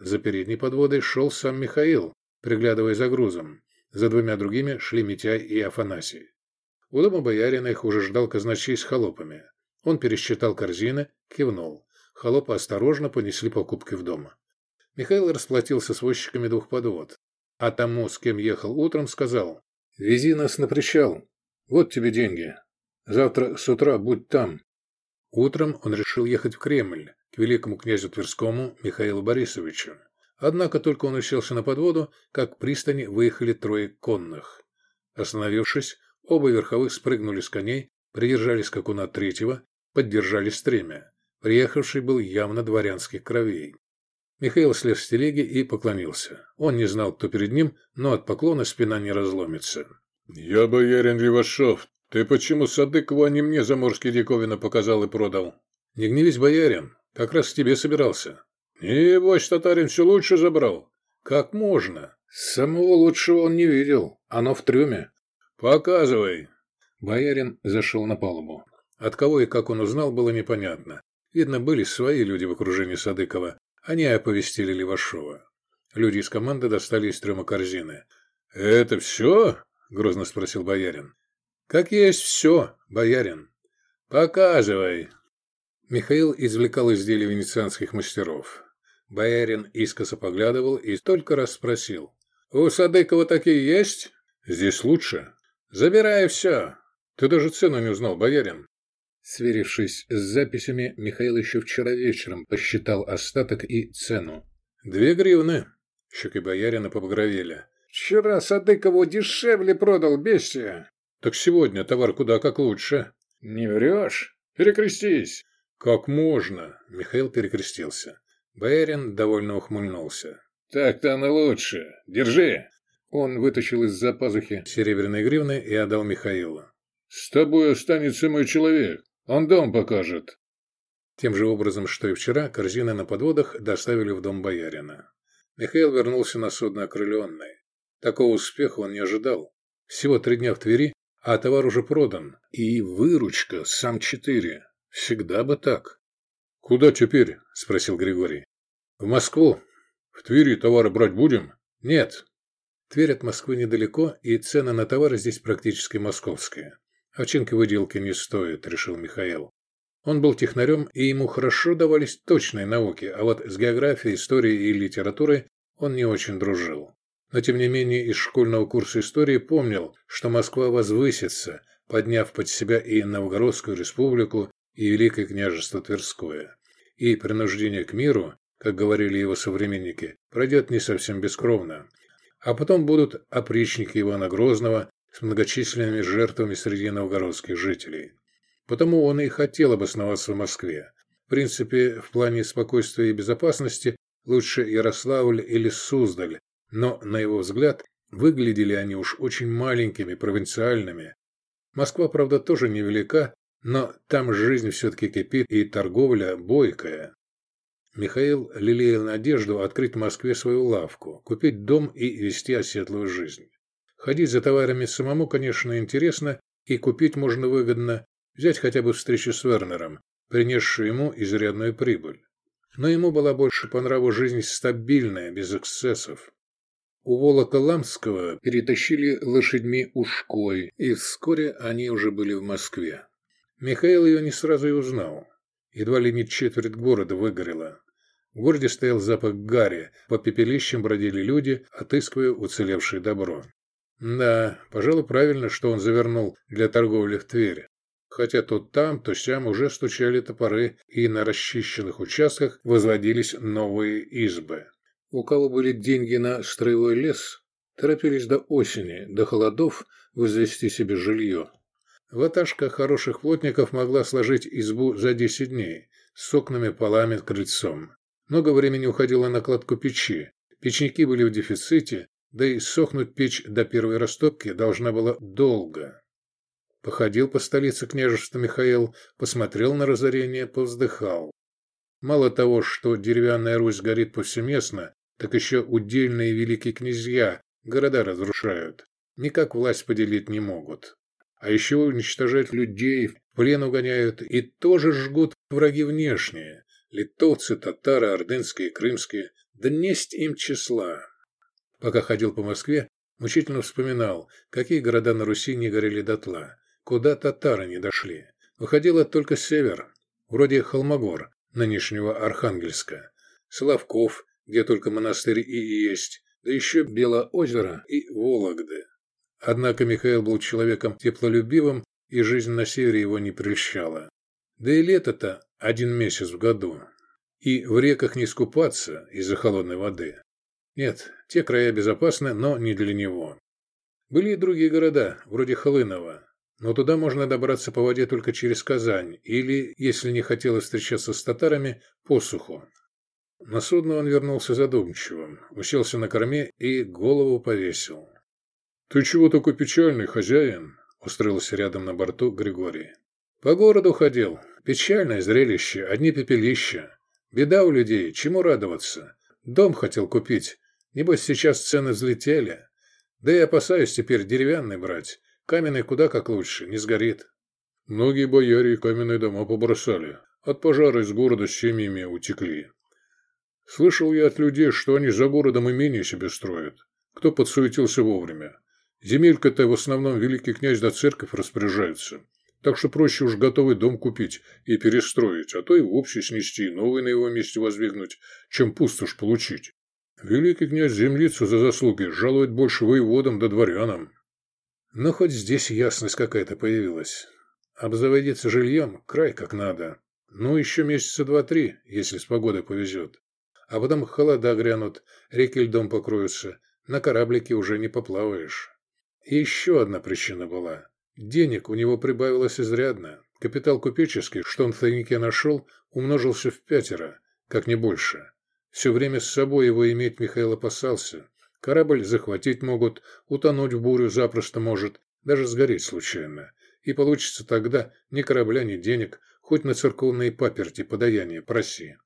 [SPEAKER 1] За передней подводой шел сам Михаил, приглядывая за грузом. За двумя другими шли Митяй и Афанасий. У дома боярина их уже ждал казначей с холопами. Он пересчитал корзины, кивнул. Холопы осторожно понесли покупки в дом. Михаил расплатился с возчиками двух подвод. А тому, с кем ехал утром, сказал, «Вези нас на причал. Вот тебе деньги. Завтра с утра будь там». Утром он решил ехать в Кремль, к великому князю Тверскому Михаилу Борисовичу. Однако только он уселся на подводу, как к пристани выехали трое конных. Остановившись, оба верховых спрыгнули с коней, придержали скакуна третьего, поддержали стремя. Приехавший был явно дворянских кровей. Михаил слез с телеги и поклонился. Он не знал, кто перед ним, но от поклона спина не разломится. «Я боярин Левашов. Ты почему Садыкову, а не мне заморские диковины показал и продал?» «Не гневись, боярин. Как раз к тебе собирался. Небось, татарин все лучше забрал. Как можно? Самого лучшего он не видел. Оно в трюме. Показывай. Боярин зашел на палубу. От кого и как он узнал, было непонятно. Видно, были свои люди в окружении Садыкова. Они оповестили Левашова. Люди из команды достали из трюма корзины. «Это все?» – грозно спросил боярин. «Как есть все, боярин. Показывай!» Михаил извлекал изделия венецианских мастеров. Боярин искоса поглядывал и только раз спросил. «У Садыкова такие есть?» «Здесь лучше». «Забирай все». «Ты даже цену не узнал, боярин». Сверившись с записями, Михаил еще вчера вечером посчитал остаток и цену. «Две гривны!» Щеки боярина побагровели.
[SPEAKER 2] «Вчера Садыкову дешевле продал, бестия!»
[SPEAKER 1] «Так сегодня товар куда как лучше!»
[SPEAKER 2] «Не врешь? Перекрестись!»
[SPEAKER 1] «Как можно?» – Михаил перекрестился. Боярин довольно ухмыльнулся.
[SPEAKER 2] «Так-то оно лучше. Держи!»
[SPEAKER 1] Он вытащил из-за пазухи серебряные гривны и отдал Михаилу.
[SPEAKER 2] «С тобой останется мой человек. Он дом покажет».
[SPEAKER 1] Тем же образом, что и вчера, корзины на подводах доставили в дом боярина. Михаил вернулся на судно окрыленный. Такого успеха он не ожидал. Всего три дня в Твери, а товар уже продан. И выручка сам четыре. Всегда бы так.
[SPEAKER 2] «Куда теперь?»
[SPEAKER 1] – спросил Григорий.
[SPEAKER 2] «В Москву. В Твери товары брать будем?»
[SPEAKER 1] «Нет». Тверь от Москвы недалеко, и цены на товары здесь практически московские. Овчинки выделки не стоит, решил Михаил. Он был технарем, и ему хорошо давались точные науки, а вот с географией, историей и литературой он не очень дружил. Но тем не менее из школьного курса истории помнил, что Москва возвысится, подняв под себя и Новгородскую республику, и Великое княжество Тверское. И принуждение к миру, как говорили его современники, пройдет не совсем бескровно. А потом будут опричники Ивана Грозного с многочисленными жертвами среди новгородских жителей. Потому он и хотел обосноваться в Москве. В принципе, в плане спокойствия и безопасности лучше Ярославль или Суздаль, но, на его взгляд, выглядели они уж очень маленькими, провинциальными. Москва, правда, тоже невелика, но там жизнь все-таки кипит и торговля бойкая. Михаил лелеял надежду открыть в Москве свою лавку, купить дом и вести оседлую жизнь. Ходить за товарами самому, конечно, интересно, и купить можно выгодно, взять хотя бы встречу с Вернером, принесшую ему изрядную прибыль. Но ему была больше по нраву жизнь стабильная, без эксцессов. У Волока-Ламского перетащили лошадьми ушкой, и вскоре они уже были в Москве. Михаил ее не сразу и узнал. Едва ли не четверть города выгорела. В городе стоял запах гари, по пепелищам бродили люди, отыскивая уцелевшее добро. Да, пожалуй, правильно, что он завернул для торговли в Тверь. Хотя то там, то сям уже стучали топоры, и на расчищенных участках возводились новые избы. У кого были деньги на строевой лес, торопились до осени, до холодов возвести себе жилье. Ваташка хороших плотников могла сложить избу за 10 дней, с окнами, полами, крыльцом. Много времени уходило на кладку печи. Печники были в дефиците, да и сохнуть печь до первой растопки должна была долго. Походил по столице княжества Михаил, посмотрел на разорение, повздыхал. Мало того, что деревянная Русь горит повсеместно, так еще удельные великие князья города разрушают. Никак власть поделить не могут. А еще уничтожать людей, в плен угоняют и тоже жгут враги внешние. Литовцы, татары, ордынские, крымские. Да несть им числа. Пока ходил по Москве, мучительно вспоминал, какие города на Руси не горели дотла, куда татары не дошли. Выходило только север, вроде Холмогор, нынешнего Архангельска, Славков, где только монастырь и есть, да еще Белоозеро и Вологды. Однако Михаил был человеком теплолюбивым, и жизнь на севере его не прельщала. Да и лето-то один месяц в году. И в реках не скупаться из-за холодной воды. Нет, те края безопасны, но не для него. Были и другие города, вроде Хлынова, но туда можно добраться по воде только через Казань или, если не хотелось встречаться с татарами, по суху. На судно он вернулся задумчивым, уселся на корме и голову повесил.
[SPEAKER 2] «Ты чего такой печальный, хозяин?» – устроился рядом на борту Григорий.
[SPEAKER 1] «По городу ходил. Печальное зрелище, одни пепелища. Беда у людей, чему радоваться? Дом хотел купить. Небось, сейчас цены взлетели. Да и опасаюсь теперь деревянный брать. Каменный куда как лучше, не сгорит».
[SPEAKER 2] Многие бояре каменные дома побросали. От пожара из города с семьями утекли. Слышал я от людей, что они за городом имение себе строят. Кто подсуетился вовремя. Земелька-то в основном великий князь да церковь распоряжаются. Так что проще уж готовый дом купить и перестроить, а то и вовсе снести, новый на его месте воздвигнуть, чем пустошь получить. Великий князь землицу за заслуги жалует больше воеводам да дворянам.
[SPEAKER 1] Но хоть здесь ясность какая-то появилась. Обзаводиться жильем край как надо. Ну, еще месяца два-три, если с погодой повезет. А потом холода грянут, реки льдом покроются. На кораблике уже не поплаваешь. И еще одна причина была. Денег у него прибавилось изрядно. Капитал купеческий, что он в тайнике нашел, умножился в пятеро, как не больше. Все время с собой его иметь Михаил опасался. Корабль захватить могут, утонуть в бурю запросто может, даже сгореть случайно. И получится тогда ни корабля, ни денег, хоть на церковные паперти подаяние проси.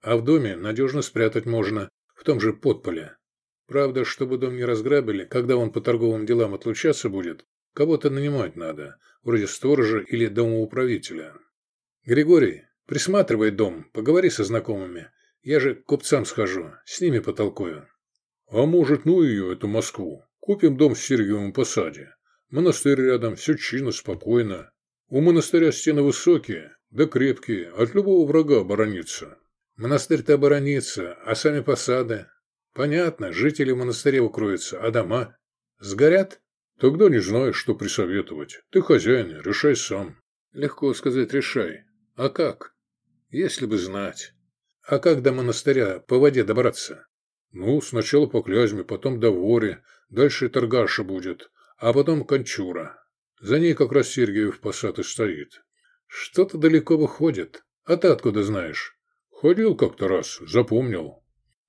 [SPEAKER 1] А в доме надежно спрятать можно, в том же подполе. Правда, чтобы дом не разграбили, когда он по торговым делам отлучаться будет, кого-то нанимать надо, вроде сторожа или домоуправителя. Григорий, присматривай дом, поговори со знакомыми. Я же к купцам схожу, с ними потолкую.
[SPEAKER 2] А может, ну ее, эту Москву. Купим дом в Сергиевом посаде. Монастырь рядом, все чинно, спокойно. У монастыря стены высокие, да крепкие, от любого врага оборониться.
[SPEAKER 1] Монастырь-то оборонится, а сами посады. Понятно, жители монастыря укроются, а дома? Сгорят?
[SPEAKER 2] Тогда не знаешь, что присоветовать. Ты хозяин, решай сам.
[SPEAKER 1] Легко сказать, решай. А как? Если бы знать. А как до монастыря по воде добраться?
[SPEAKER 2] Ну, сначала по Клязьме, потом до Воре, дальше Торгаша будет, а потом Кончура. За ней как раз Сергиев посад и стоит.
[SPEAKER 1] Что-то далеко выходит. А ты откуда знаешь?
[SPEAKER 2] Ходил как-то раз, запомнил.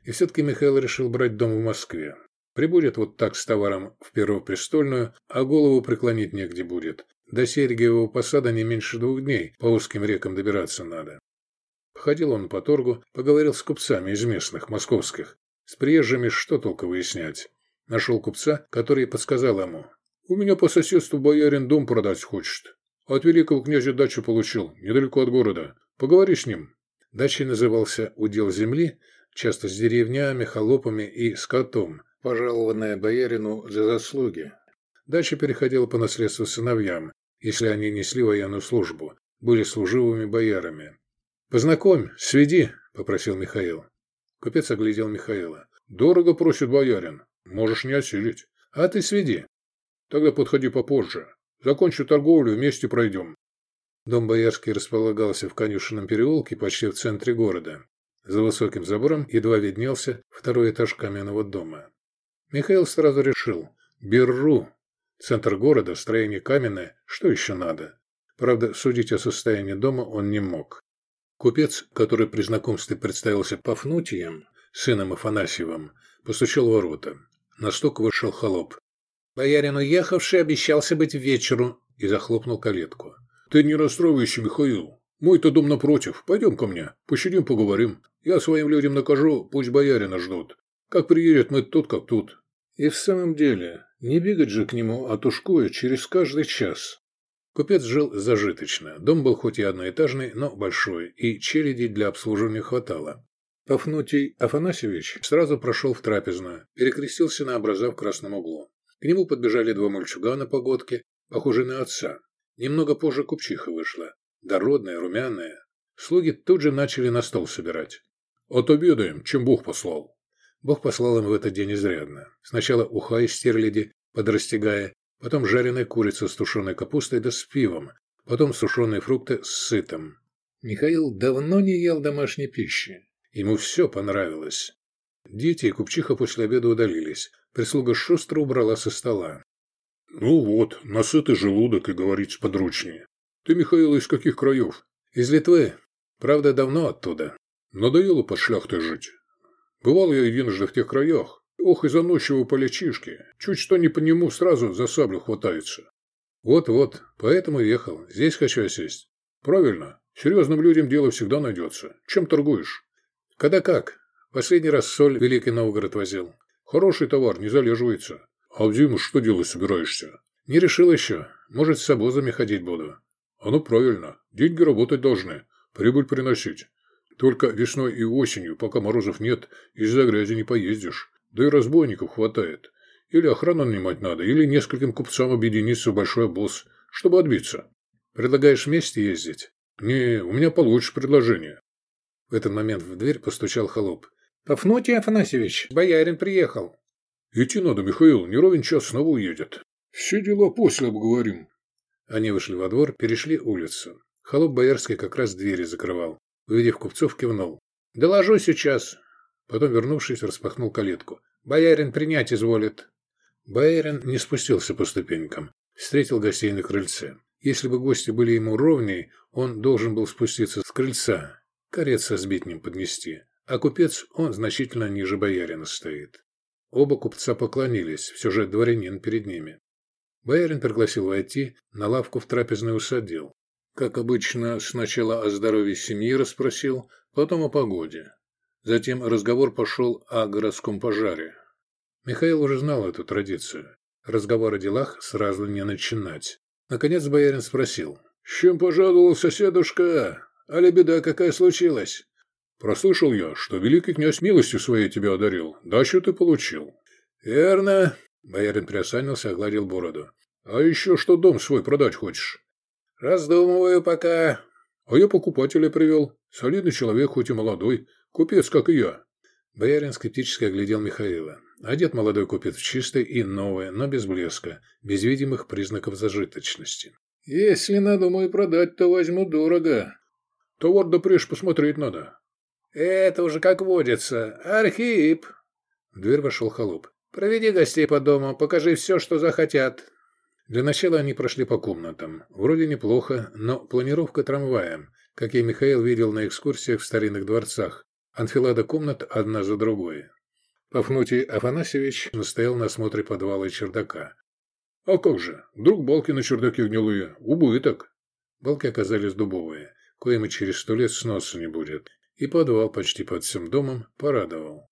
[SPEAKER 1] И все-таки Михаил решил брать дом в Москве. Прибудет вот так с товаром в Первопрестольную, а голову преклонить негде будет. До Сергиевого посада не меньше двух дней, по узким рекам добираться надо. Ходил он по торгу, поговорил с купцами из местных, московских, с приезжими что толку выяснять? Нашел купца, который подсказал ему.
[SPEAKER 2] «У меня по соседству боярин дом продать хочет. От великого князя дачу получил, недалеко от города. Поговори с ним».
[SPEAKER 1] Дачей назывался «Удел земли», часто с деревнями, холопами и скотом, пожалованная боярину за заслуги. Дача переходила по наследству сыновьям, если они несли военную службу, были служивыми боярами. «Познакомь, сведи», – попросил Михаил. Купец оглядел Михаила.
[SPEAKER 2] «Дорого просит боярин. Можешь не осилить.
[SPEAKER 1] А ты сведи.
[SPEAKER 2] Тогда подходи попозже. Закончу торговлю, вместе пройдем».
[SPEAKER 1] Дом Боярский располагался в конюшенном переулке почти в центре города. За высоким забором едва виднелся второй этаж каменного дома. Михаил сразу решил – Берру. Центр города, строение каменное, что еще надо? Правда, судить о состоянии дома он не мог. Купец, который при знакомстве представился Пафнутием, сыном Афанасьевым, постучал в ворота. На стук вышел холоп. Боярин уехавший обещался быть вечеру и захлопнул калитку.
[SPEAKER 2] «Ты не расстраивайся, Михаил. Мой-то дом напротив. Пойдем ко мне. Посидим, поговорим. Я своим людям накажу, пусть боярина ждут. Как приедет, мы тут как тут».
[SPEAKER 1] И в самом деле, не бегать же к нему, а тушкуя через каждый час. Купец жил зажиточно. Дом был хоть и одноэтажный, но большой, и челяди для обслуживания хватало. Пафнутий Афанасьевич сразу прошел в трапезную, перекрестился на образа в красном углу. К нему подбежали два мальчугана погодки, похожие на отца. Немного позже купчиха вышла. Дородная, румяная. Слуги тут же начали на стол собирать.
[SPEAKER 2] «Отобедаем, чем Бог послал».
[SPEAKER 1] Бог послал им в этот день изрядно. Сначала уха из стерляди, подрастягая, потом жареная курица с тушеной капустой да с пивом, потом сушеные фрукты с сытом. Михаил давно не ел домашней пищи. Ему все понравилось. Дети и купчиха после обеда удалились. Прислуга шустро убрала со стола.
[SPEAKER 2] «Ну вот, насытый желудок и говорить сподручнее. Ты, Михаил, из каких краев?»
[SPEAKER 1] «Из Литвы. Правда, давно оттуда».
[SPEAKER 2] «Надоело под шляхтой жить. Бывал я единожды в тех краях. Ох и заносчивые полячишки. Чуть что не по нему сразу за саблю хватается.
[SPEAKER 1] Вот-вот, поэтому ехал. Здесь хочу осесть.
[SPEAKER 2] Правильно. Серьезным людям дело всегда найдется. Чем торгуешь?
[SPEAKER 1] Когда как. Последний раз соль Великий Новгород возил.
[SPEAKER 2] Хороший товар, не залеживается. А в зиму что делать собираешься?
[SPEAKER 1] Не решил еще. Может, с обозами ходить буду.
[SPEAKER 2] А ну правильно. Деньги работать должны. Прибыль приносить. Только весной и осенью, пока морозов нет, из-за грязи не поездишь. Да и разбойников хватает. Или охрану нанимать надо, или нескольким купцам объединиться в большой обоз, чтобы отбиться.
[SPEAKER 1] Предлагаешь вместе ездить?
[SPEAKER 2] Не, у меня получше предложение.
[SPEAKER 1] В этот момент в дверь постучал холоп. «Пафнутий Афанасьевич, боярин приехал».
[SPEAKER 2] «Идти надо, Михаил, не ровен час снова уедет».
[SPEAKER 4] «Все дела после обговорим».
[SPEAKER 1] Они вышли во двор, перешли улицу. Холоп Боярский как раз двери закрывал. Увидев купцов, кивнул. «Доложу сейчас». Потом, вернувшись, распахнул калитку. «Боярин принять изволит». Боярин не спустился по ступенькам. Встретил гостей на крыльце. Если бы гости были ему ровнее, он должен был спуститься с крыльца, корец со сбитнем поднести. А купец, он значительно ниже боярина стоит. Оба купца поклонились, все же дворянин перед ними. Боярин пригласил войти, на лавку в трапезную усадил. Как обычно, сначала о здоровье семьи расспросил, потом о погоде. Затем разговор пошел о городском пожаре. Михаил уже знал эту традицию. Разговор о делах сразу не начинать. Наконец боярин спросил. «С чем пожаловал соседушка? Али беда какая случилась?» «Прослышал я, что великий князь милостью своей тебя одарил. Дачу ты получил». «Верно». Боярин приосанился, огладил бороду. «А еще что дом свой продать хочешь?» «Раздумываю пока». «А я покупателя привел. Солидный человек, хоть и молодой. Купец, как и я». Боярин скептически оглядел Михаила. Одет молодой купец в чистое и новое, но без блеска, без видимых признаков зажиточности. «Если надумаю продать, то возьму дорого. Товар да прежде посмотреть надо». «Это уже как водится. Архип!» В дверь вошел холоп. «Проведи гостей по дому, покажи все, что захотят». Для начала они прошли по комнатам. Вроде неплохо, но планировка трамваем, как и Михаил видел на экскурсиях в старинных дворцах. Анфилада комнат одна за другой. Пафнутий Афанасьевич настоял на осмотре подвала и чердака. «А как же? Вдруг балки на чердаке гнилые? Убыток!» Балки оказались дубовые, коим и через сто лет сноса не будет. И подвал почти под всем домом порадовал.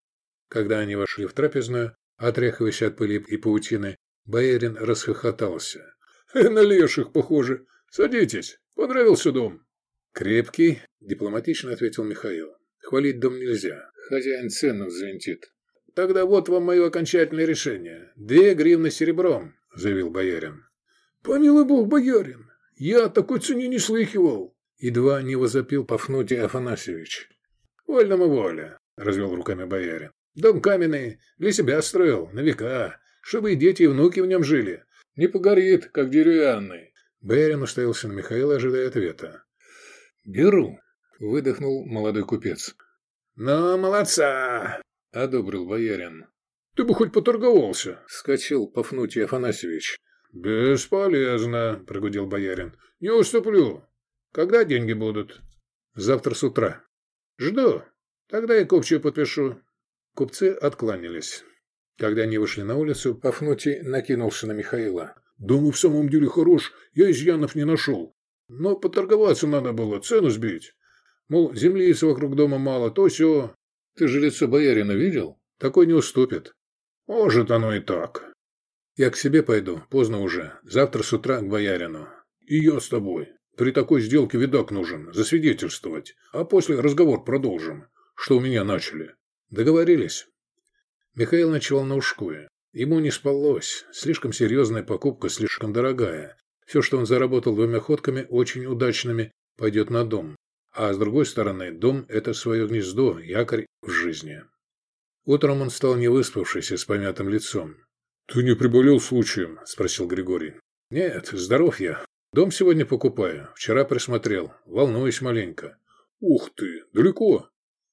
[SPEAKER 1] Когда они вошли в трапезную, отряхиваясь от пыли и паутины, боярин расхохотался. «Э, «На леших похоже. Садитесь. Понравился дом?» «Крепкий», — дипломатично ответил Михаил. «Хвалить дом нельзя. Хозяин цену взвинтит». «Тогда вот вам мое окончательное решение. Две гривны серебром», — заявил боярин. «Помилуй бог, боярин, я такой цене не слыхивал», — едва не возопил Пафнутий Афанасьевич. «Вольному воля», — развел руками боярин. «Дом каменный, для себя строил, на века, чтобы и дети, и внуки в нем жили. Не погорит, как деревянный». Боярин уставился на Михаила, ожидая ответа. «Беру», — выдохнул молодой купец. «Ну, молодца!» — одобрил боярин. «Ты бы хоть поторговался!» — скачал Пафнутий Афанасьевич. «Бесполезно!» — прогудел боярин. «Не уступлю. Когда деньги будут?» «Завтра с утра». «Жду. Тогда я купчую подпишу». Купцы откланялись. Когда они вышли на улицу, Пафнутий накинулся на Михаила. «Дом и в самом деле хорош, я изъянов не нашел. Но поторговаться надо было, цену сбить. Мол, землицы вокруг дома мало, то все. Ты же лицо боярина видел? Такой не уступит. Может, оно и так. Я к себе пойду, поздно уже. Завтра с утра к боярину. И я с тобой. При такой сделке видак нужен, засвидетельствовать. А после разговор продолжим. Что у меня начали. Договорились? Михаил ночевал на ушкуе. Ему не спалось. Слишком серьезная покупка, слишком дорогая. Все, что он заработал двумя ходками, очень удачными, пойдет на дом. А с другой стороны, дом – это свое гнездо, якорь в жизни. Утром он стал невыспавшийся, с помятым лицом. «Ты не приболел случаем?» – спросил Григорий. «Нет, здоров я. Дом сегодня покупаю. Вчера присмотрел. Волнуюсь маленько». «Ух ты! Далеко?»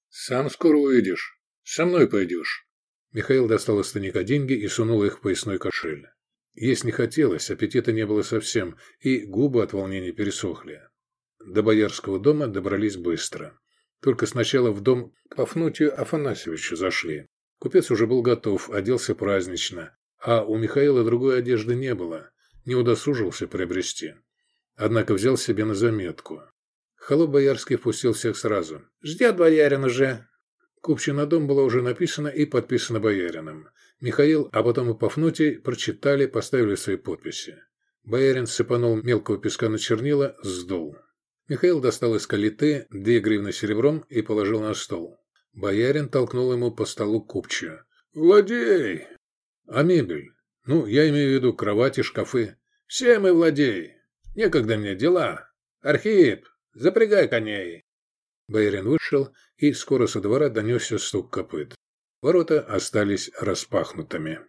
[SPEAKER 1] «Сам скоро уедешь. Со мной пойдешь». Михаил достал из тайника деньги и сунул их в поясной кошель. Есть не хотелось, аппетита не было совсем, и губы от волнения пересохли. До Боярского дома добрались быстро. Только сначала в дом к Пафнутию Афанасьевичу зашли. Купец уже был готов, оделся празднично, а у Михаила другой одежды не было, не удосужился приобрести. Однако взял себе на заметку. Холоп Боярский впустил всех сразу. «Ждет боярин уже!» Купче на дом было уже написано и подписано боярином. Михаил, а потом и Пафнутий прочитали, поставили свои подписи. Боярин сыпанул мелкого песка на чернила, сдул. Михаил достал из калиты две гривны серебром и положил на стол. Боярин толкнул ему по столу купчую. «Владей!» «А мебель? Ну, я имею в виду кровати, шкафы. Все мы владей. Некогда мне дела. Архип, запрягай коней!» Боярин вышел, и скоро со двора донесся стук копыт. Ворота остались распахнутыми.